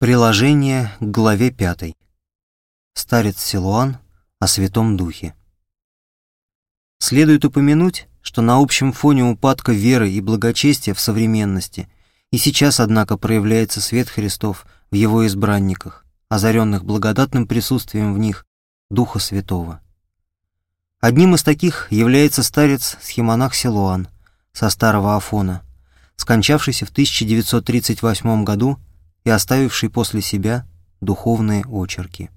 Приложение к главе пятой. Старец Силуан о Святом Духе. Следует упомянуть, что на общем фоне упадка веры и благочестия в современности и сейчас, однако, проявляется свет Христов в его избранниках, озаренных благодатным присутствием в них Духа Святого. Одним из таких является старец Схемонах Силуан со Старого Афона, скончавшийся в 1938 году и оставивший после себя духовные очерки.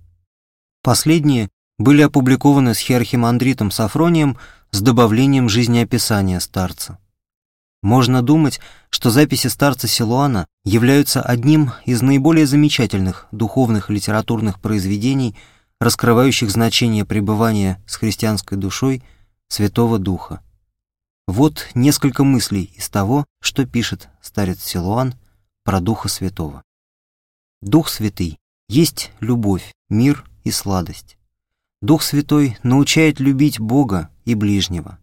Последние были опубликованы с хиархимандритом Сафронием с добавлением жизнеописания старца. Можно думать, что записи старца Силуана являются одним из наиболее замечательных духовных литературных произведений, раскрывающих значение пребывания с христианской душой Святого Духа. Вот несколько мыслей из того, что пишет старец Силуан про Духа Святого. Дух Святый есть любовь, мир и сладость. Дух Святой научает любить Бога и ближнего.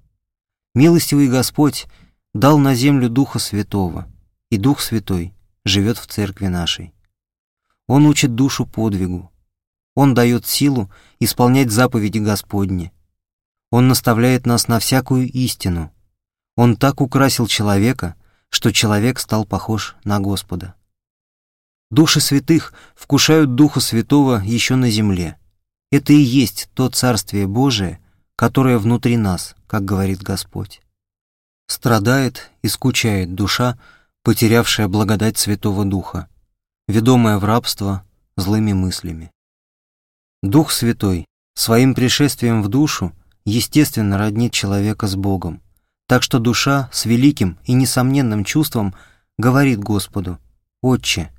Милостивый Господь дал на землю Духа Святого, и Дух Святой живет в церкви нашей. Он учит душу подвигу. Он дает силу исполнять заповеди Господни. Он наставляет нас на всякую истину. Он так украсил человека, что человек стал похож на Господа. Души святых вкушают Духа Святого еще на земле. Это и есть то Царствие Божие, которое внутри нас, как говорит Господь. Страдает и скучает душа, потерявшая благодать Святого Духа, ведомая в рабство злыми мыслями. Дух Святой своим пришествием в душу естественно роднит человека с Богом, так что душа с великим и несомненным чувством говорит Господу «Отче,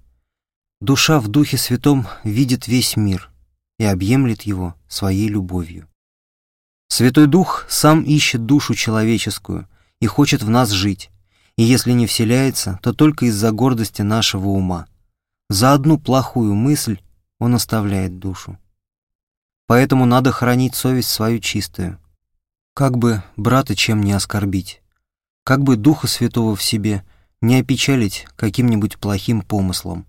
Душа в Духе Святом видит весь мир и объемлет его своей любовью. Святой Дух сам ищет душу человеческую и хочет в нас жить, и если не вселяется, то только из-за гордости нашего ума. За одну плохую мысль он оставляет душу. Поэтому надо хранить совесть свою чистую. Как бы брата чем не оскорбить, как бы Духа Святого в себе не опечалить каким-нибудь плохим помыслом.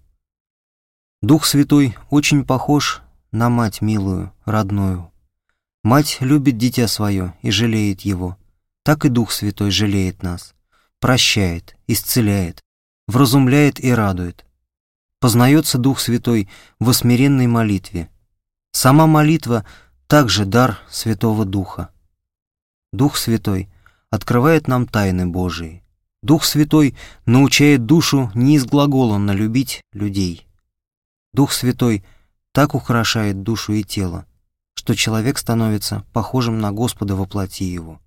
Дух Святой очень похож на мать милую, родную. Мать любит дитя свое и жалеет его. Так и Дух Святой жалеет нас. Прощает, исцеляет, вразумляет и радует. Познается Дух Святой в смиренной молитве. Сама молитва также дар Святого Духа. Дух Святой открывает нам тайны Божии. Дух Святой научает душу не из глагола налюбить людей, Дух Святой так украшает душу и тело, что человек становится похожим на Господа во плоти его.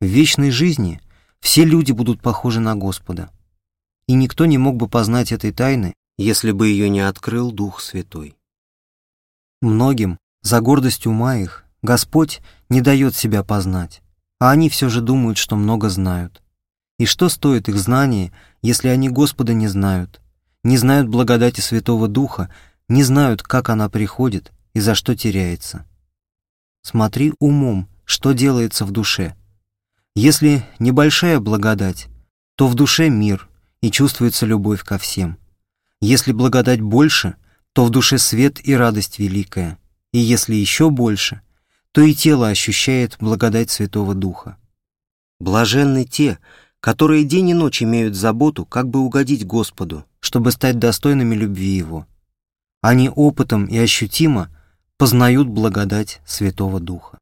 В вечной жизни все люди будут похожи на Господа, и никто не мог бы познать этой тайны, если бы ее не открыл Дух Святой. Многим, за гордость ума их, Господь не дает себя познать, а они все же думают, что много знают. И что стоит их знание, если они Господа не знают, не знают благодати Святого Духа, не знают, как она приходит и за что теряется. Смотри умом, что делается в душе. Если небольшая благодать, то в душе мир и чувствуется любовь ко всем. Если благодать больше, то в душе свет и радость великая. И если еще больше, то и тело ощущает благодать Святого Духа. Блаженны те, которые день и ночь имеют заботу, как бы угодить Господу, чтобы стать достойными любви Его. Они опытом и ощутимо познают благодать Святого Духа.